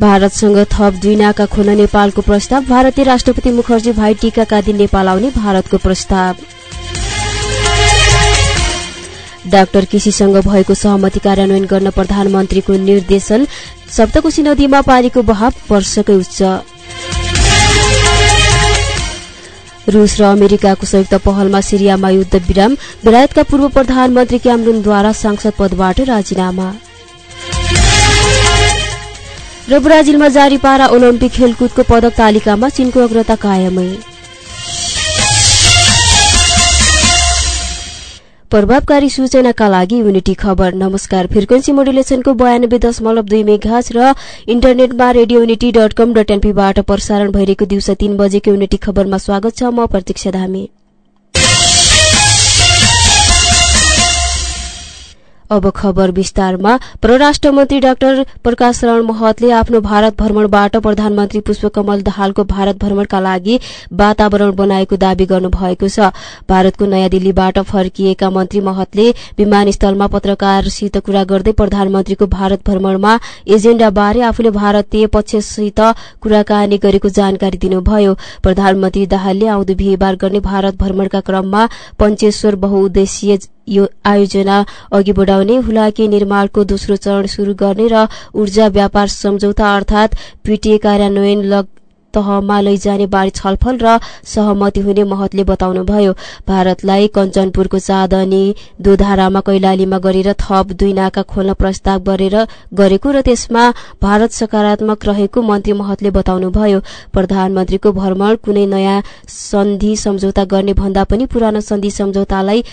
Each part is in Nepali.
भारतसँग थप दुई नाका खोल्न नेपालको प्रस्ताव। भारतीय राष्ट्रपति मुखर्जी भाइ टीकाका दिन नेपाल आउने भारतको प्रस्ताव। डाक्टर केसीसँग भएको सहमति कार्यान्वयन गर्न प्रधानमन्त्रीको निर्देशन। सप्तकोशी नदीमा पानीको बहाव वर्षकै उच्च। रूस र अमेरिकाको संयुक्त पहलमा सिरियामा युद्ध विराम बेलायतका पूर्व प्रधानमन्त्री क्यामरूनद्वारा सांसद पदबाट राजीनामा। र ब्राजिलमा जारी पारा ओलम्पिक खेलकुदको पदक तालिकामा चीनको अग्रता कायमै। प्रभावकारी सूचनाका लागि युनिटी खबर। नमस्कार। फ्रिक्वेन्सी मोडुलेसनको बयानब्बे दशमलव दुई मेघाज र इन्टरनेटमा radio unity dot com dot एनपीबाट प्रसारण भइरहेको दिउँसो तीन बजेको युनिटी खबरमा स्वागत छ। म प्रतीक्षा धामी। अब खबर विस्तारमा परराष्ट्र मन्त्री डाक्टर प्रकाश शरण महतले आफ्नो भारत भ्रमणबाट प्रधानमन्त्री पुष्पकमल दाहालको भारत भ्रमणका लागि वातावरण बनाएको दावी गर्नुभएको छ। भारतको नयाँ दिल्लीबाट फर्किएका मन्त्री महतले विमानस्थलमा पत्रकारसित कुरा गर्दै प्रधानमन्त्रीको भारत भ्रमणमा एजेण्डाबारे आफूले भारतीय पक्षसित कुराकानी गरेको जानकारी दिनुभयो। प्रधानमन्त्री दाहालले आउँदो बिहिबार गर्ने भारत भ्रमणका क्रममा पञ्चेश्वर बहुउद्देश्य यो आयोजना अघि बढाउने हुलाकी निर्माणको दोस्रो चरण शुरू गर्ने र ऊर्जा व्यापार सम्झौता अर्थात पीटीए कार्यान्वयन तहमा लैजाने बारे छलफल र सहमति हुने महतले बताउनुभयो। भारतलाई कञ्चनपुरको चाँदनी दोधारामा कैलालीमा गरेर थप दुई नाका खोल्न प्रस्ताव गरेर गरेको र त्यसमा भारत सकारात्मक रहेको मन्त्री महतले बताउनुभयो। प्रधानमन्त्रीको भ्रमण कुनै नयाँ सन्धि सम्झौता गर्ने भन्दा पनि पुरानो सन्धि सम्झौतालाई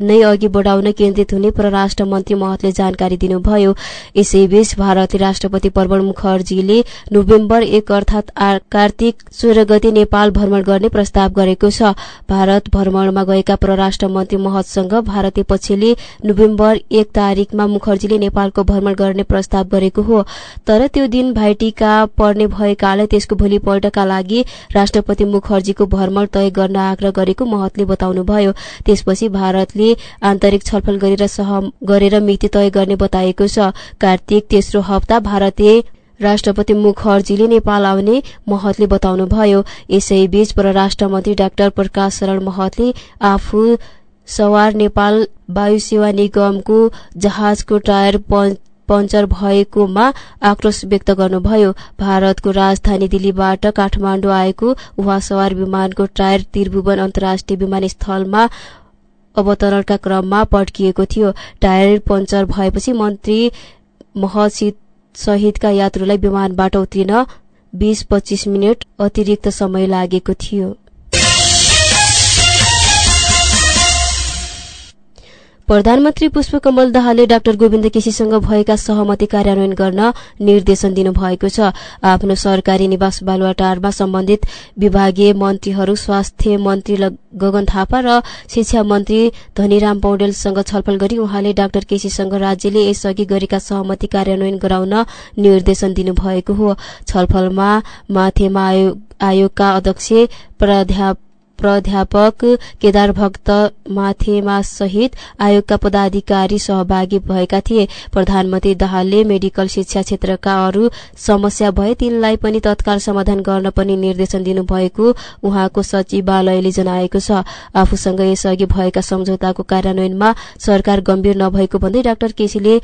नै अघि बढाउन केन्द्रित हुने परराष्ट्र मन्त्री महतले जानकारी दिनुभयो। यसैबीच भारतीय राष्ट्रपति प्रवण मुखर्जीले नोभेम्बर एक अर्थात कार्तिक सोह्र गते नेपाल भ्रमण गर्ने प्रस्ताव गरेको छ। भारत भ्रमणमा गएका परराष्ट्र मन्त्री महतसँग भारतीय पक्षले नोभेम्बर एक तारिकमा मुखर्जीले नेपालको भ्रमण गर्ने प्रस्ताव गरेको हो। तर त्यो दिन भाइटिका पर्ने भएकाले त्यसको भोलिपल्टका लागि राष्ट्रपति मुखर्जीको भ्रमण तय गर्न आग्रह गरेको महतले बताउनुभयो। त्यसपछि भारतले आन्तरिक छलफल गरेर गरेर मिति तय गर्ने बताएको छ। कार्तिक तेस्रो हप्ता भारतीय राष्ट्रपति मुखर्जीले नेपाल आउने महतले बताउनुभयो। यसैबीच परराष्ट्र मन्त्री डाक्टर प्रकाश शरण महतले आफू सवार नेपाल वायु सेवा निगमको जहाजको टायर पञ्चर भएकोमा आक्रोश व्यक्त गर्नुभयो। भारतको राजधानी दिल्लीबाट काठमाडौँ आएको उहाँ सवार विमानको टायर त्रिभुवन अन्तर्राष्ट्रिय विमानस्थलमा अवतरणका क्रममा पड्किएको थियो। टायर पञ्चर भएपछि मन्त्री महसित सहितका यात्रुलाई विमानबाट उत्रिन बीस पच्चीस मिनट अतिरिक्त समय लागेको थियो। प्रधानमन्त्री पुष्पकमल दाहालले डाक्टर गोविन्द केसीसँग भएका सहमति कार्यान्वयन गर्न निर्देशन दिनुभएको छ। आफ्नो सरकारी निवास बालुवाटारमा सम्बन्धित विभागीय मन्त्रीहरू स्वास्थ्य मन्त्री गगन थापा र शिक्षा मन्त्री धनीराम पौडेलसँग छलफल गरी उहाँले डाक्टर केसीसँग राज्यले यसअघि गरेका सहमति कार्यान्वयन गराउन निर्देशन दिनुभएको हो। छलफलमा माथेमा आयोगका अध्यक्ष प्राध्यापक प्राध्यापक केदार भक्त माथेमा सहित आयोगका पदाधिकारी सहभागी भएका थिए। प्रधानमन्त्री दाहालले मेडिकल शिक्षा क्षेत्रका अरू समस्या भए तिनलाई पनि तत्काल समाधान गर्न पनि निर्देशन दिनुभएको उहाँको सचिवालयले जनाएको छ। आफूसँग यसअघि भएका सम्झौताको कार्यान्वयनमा सरकार गम्भीर नभएको भन्दै डाक्टर केसीले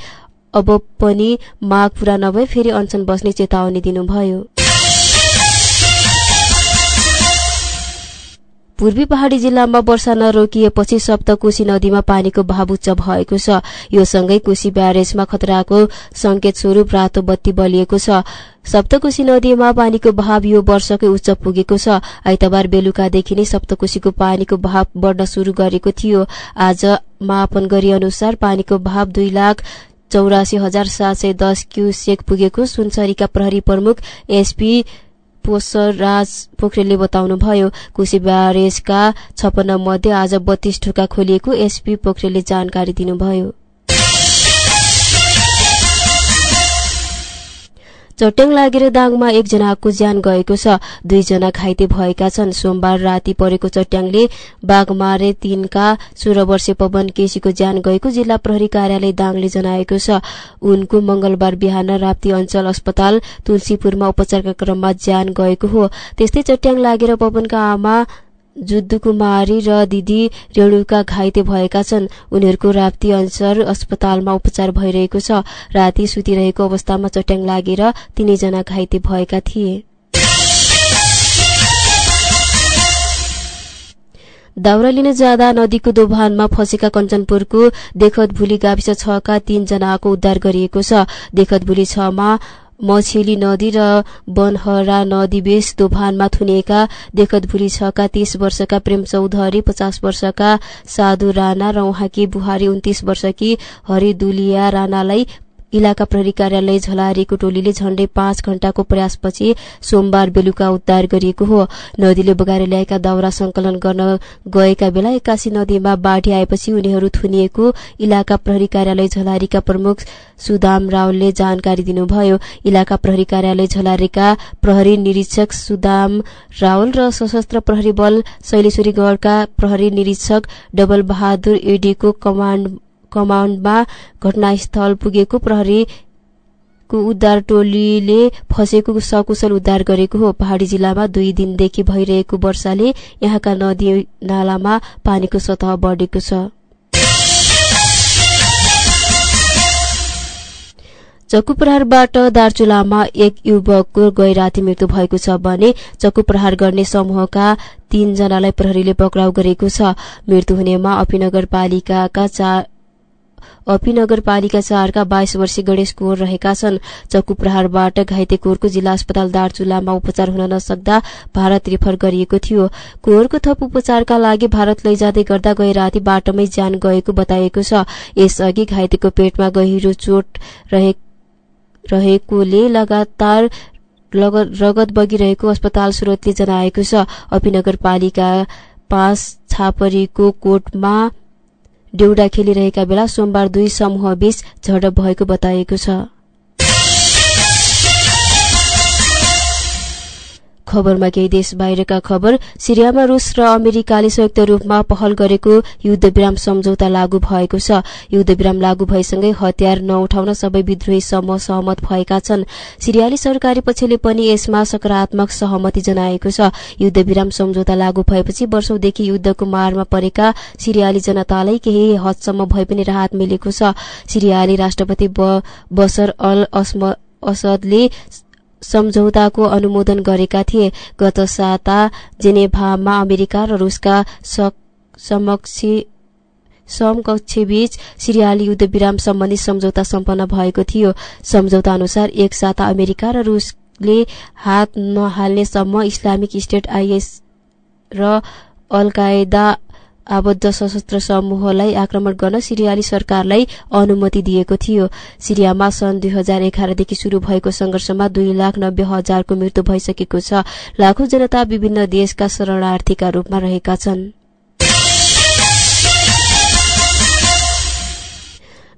अब पनि माग पूरा नभए फेरि अनसन बस्ने चेतावनी दिनुभयो। पूर्वी पहाड़ी जिल्लामा वर्षा नरोकिएपछि सप्तकोशी नदीमा पानीको भाव उच्च भएको छ। यो सँगै कोशी ब्यारेजमा खतराको संकेत स्वरूप रातो बत्ती बलिएको छ। सप्तकोशी नदीमा पानीको भाव यो वर्षकै उच्च पुगेको छ। आइतबार बेलुकादेखि नै सप्तकोशीको पानीको भाव बढ्न शुरू गरेको थियो। आज मापन गरी अनुसार पानीको भाव दुई लाख चौरासी हजार सात सय दस क्युसेक पुगेको सुनसरीका प्रहरी प्रमुख एसपी पोषराज पोखरेलले बताउनुभयो कोशी ब्यारेजका छपन्न मध्ये आज बत्तीस ढुका खोलिएको एसपी पोखरेलले जानकारी दिनुभयो। चट्याङ लागेर दाङमा एकजनाको ज्यान गएको छ। दुईजना घाइते भएका छन्। सोमबार राति परेको चट्याङले बाघमारे तीनका सोह्र वर्षीय पवन केसीको ज्यान गएको जिल्ला प्रहरी कार्यालय दाङले जनाएको छ। उनको मंगलबार बिहान राप्ती अञ्चल अस्पताल तुलसीपुरमा उपचारका क्रममा ज्यान गएको हो। त्यस्तै चट्याङ लागेर पवनका आमा जुद्धकुमारी र दिदी रेणुका घाइते भएका छन्। उनीहरूको राप्ती अन्सर अस्पतालमा उपचार भइरहेको छ। राति सुतिरहेको अवस्थामा चट्याङ लागेर तीनैजना घाइते भएका थिए। दाउरा लिन जाँदा नदीको दोभानमा फँसेका कञ्चनपुरको देखतभुली गाविस छका तीनजनाको उद्धार गरिएको छ। देखतभुली छमा मछेली नदी र बनहरा नदी बेस दोभानमा थुनिएका देखतभुली छका तीस वर्षका प्रेम चौधरी पचास वर्षका साधु राणा र उहाँकी बुहारी उन्तिस वर्षकी हरिदुलिया राणालाई इलाका प्रहरी कार्यालय झलारीको टोलीले झण्डै पाँच घण्टाको प्रयासपछि सोमबार बेलुका उद्धार गरिएको हो। नदीले बगाएर ल्याएका दाउरा संकलन गर्न गएका बेला एक्कासी नदीमा बाढ़ी आएपछि उनीहरू थुनिएको इलाका प्रहरी कार्यालय झलारीका प्रमुख सुदाम रावलले जानकारी दिनुभयो। इलाका प्रहरी कार्यालय झलारीका प्रहरी निरीक्षक सुदाम रावल र सशस्त्र प्रहरी बल शैलेश्वरीगढ़का प्रहरी निरीक्षक डबल बहादुर एडीको कमाण्ड कमाण्डमा घटनास्थल पुगेको प्रहरीको उद्धार टोलीले फँसेको सकुशल उद्धार गरेको हो। पहाड़ी जिल्लामा दुई दिनदेखि भइरहेको वर्षाले यहाँका नदी नालामा पानीको सतह बढेको छ। चक्कु प्रहारबाट दार्चुलामा एक युवकको गैराती मृत्यु भएको छ भने चक्कु प्रहार गर्ने समूहका तीनजनालाई प्रहरीले पक्राउ गरेको छ। मृत्यु हुनेमा अपी नगरपालिकाका चार अपी नगरपालिका चारका बाइस वर्षीय गणेश कोर रहेका छन्। चक्कु प्रहारबाट घाइते कोरको जिल्ला अस्पताल दार्चुलामा उपचार हुन नसक्दा भारत रिफर गरिएको थियो। कोरको थप उपचारका लागि भारत लैजाँदै गर्दा गए राति बाटोमै ज्यान गएको बताइएको छ। यसअघि घाइतेको पेटमा गहिरो चोट रहेकोले लगातार रगत बगिरहेको अस्पताल स्रोतले जनाएको छ। अपी नगरपालिका पाँच छापरीको कोटमा डेउडा खेलिरहेका बेला सोमबार दुई समूहबीच झडप भएको बताइएको छ। खबरमा केही देश बाहिरका खबर सिरियामा रूस र अमेरिकाले संयुक्त रूपमा पहल गरेको युद्धविराम सम्झौता लागू भएको छ। युद्धविराम लागू भएसँगै हतियार नउठाउन सबै विद्रोही समूह सहमत भएका छन्। सिरियाली सरकारी पक्षले पनि यसमा सकारात्मक सहमति जनाएको छ। युद्धविराम सम्झौता लागू भएपछि वर्षौंदेखि युद्धको मारमा परेका सिरियाली जनतालाई केही हदसम्म भए पनि राहत मिलेको छ। सिरियाली राष्ट्रपति बसर अल असदले सम्झौताको अनुमोदन गरेका थिए। गत साता जेनेभामा अमेरिका र रूसका समकक्षबीच सिरियाली युद्धविराम सम्बन्धी सम्झौता सम्पन्न भएको थियो। सम्झौता अनुसार एक साता अमेरिका र रूसले हात नहाल्नेसम्म इस्लामिक स्टेट आइएस र अलकायदा आबद्ध सशस्त्र समूहलाई आक्रमण गर्न सिरियाली सरकारलाई अनुमति दिएको थियो। सिरियामा सन् दुई हजार एघारदेखि शुरू भएको संघर्षमा दुई लाख नब्बे हजारको मृत्यु भइसकेको छ। लाखौं जनता विभिन्न देशका शरणार्थीका रूपमा रहेका छन्।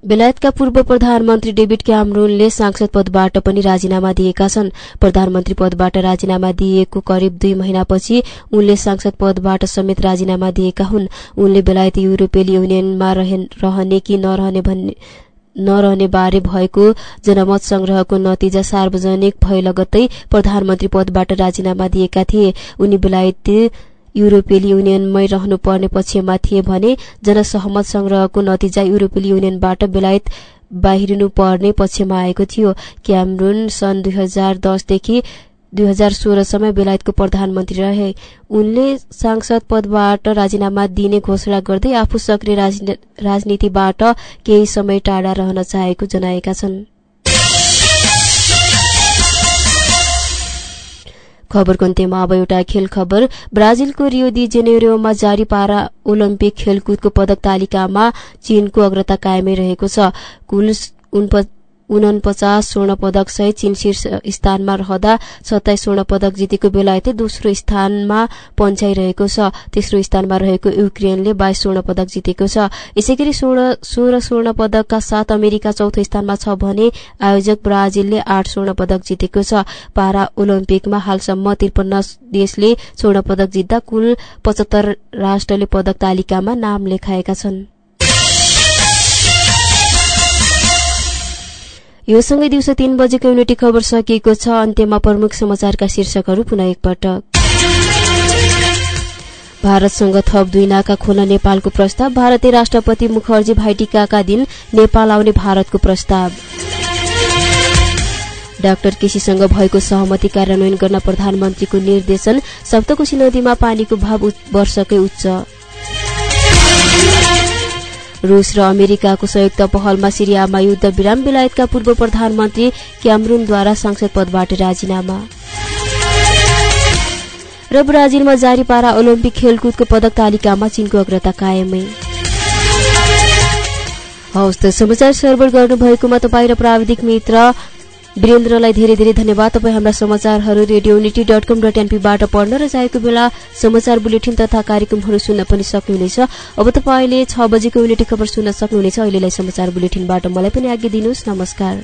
बेलायतका पूर्व प्रधानमन्त्री डेभिड क्यामरूनले सांसद पदबाट पनि राजीनामा दिएका छन्। प्रधानमन्त्री पदबाट राजीनामा दिएको करिब दुई महिनापछि उनले सांसद पदबाट समेत राजीनामा दिएका हुन्। उनले बेलायती युरोपेली युनियनमा रहने कि नरहने भन्ने नरहने बारे भएको जनमत संग्रहको नतिजा सार्वजनिक भए लगत्तै प्रधानमन्त्री पदबाट राजीनामा दिएका थिए। उनी बेलायती युरोपेली युनियनमै रहनुपर्ने पक्षमा थिए भने जनसहमत संग्रहको नतिजा युरोपेली युनियनबाट बेलायत बाहिरिनु पर्ने पक्षमा आएको थियो। क्यामरुन सन् दुई हजार दसदेखि दुई हजार सोह्रसम्म बेलायतको प्रधानमन्त्री रहे। उनले सांसद पदबाट राजीनामा दिने घोषणा गर्दै आफू सक्रिय राजनीतिबाट केही समय टाढा रहन चाहेको जनाएका छन्। खबरको अन्त्यमा अब एउटा खेल खबर। ब्राजिलको रियो दि जेनेरोमा जारी पारा ओलम्पिक खेलकुदको पदक तालिकामा चीनको अग्रता कायमै रहेको छ। कुल उनपचास स्वर्ण पदक सहित चीन शीर्ष स्थानमा रहँदा सत्ताइस स्वर्ण पदक जितेको बेलायतै दोस्रो स्थानमा पन्छाइरहेको छ। तेस्रो स्थानमा रहेको युक्रेनले बाइस स्वर्ण पदक जितेको छ। यसै सोह्र स्वर्ण पदकका साथ अमेरिका चौथो स्थानमा छ भने आयोजक ब्राजिलले आठ स्वर्ण पदक जितेको छ। पारा ओलम्पिकमा हालसम्म त्रिपन्न देशले स्वर्ण पदक जित्दा कुल पचहत्तर राष्ट्रले पदक तालिकामा नाम लेखाएका छन्। यो सँगै दिउँसो तीन बजेको युनिटी खबर सकिएको छ। अन्त्यमा प्रमुख समाचारका शीर्षकहरू पुनः एकपटक भारतसँग थप दुई नाका खोल्न नेपालको प्रस्ताव। भारतीय राष्ट्रपति मुखर्जी भाइटिकाका दिन नेपाल आउने भारतको प्रस्ताव। डाक्टर केसीसँग भएको सहमति कार्यान्वयन गर्न प्रधानमन्त्रीको निर्देशन। सप्तकोशी नदीमा पानीको भाव वर्षकै उच्च। रूस र अमेरिकाको संयुक्त पहलमा सिरियामा युद्ध विराम बेलायतका पूर्व प्रधानमन्त्री क्यामरूनद्वारा संसद पदबाट राजीनामा। र ब्राजिलमा जारी पारा ओलम्पिक खेलकुदको पदक तालिकामा चीनको अग्रता कायमै। हवस् त समाचार सर्भर गर्नुभएकोमा तपाईँ र प्राविधिक मित्र वीरेन्द्रलाई धेरै धेरै धन्यवाद। तपाईँ हाम्रा समाचारहरू radio unity dot com dot एनपीबाट पढ्न र चाहेको बेला समाचार बुलेटिन तथा कार्यक्रमहरू सुन्न पनि सक्नुहुनेछ। अब तपाईँले छ बजेको युनिटी खबर सुन्न सक्नुहुनेछ। अहिलेलाई समाचार बुलेटिनबाट मलाई पनि आज्ञा दिनुहोस्। नमस्कार।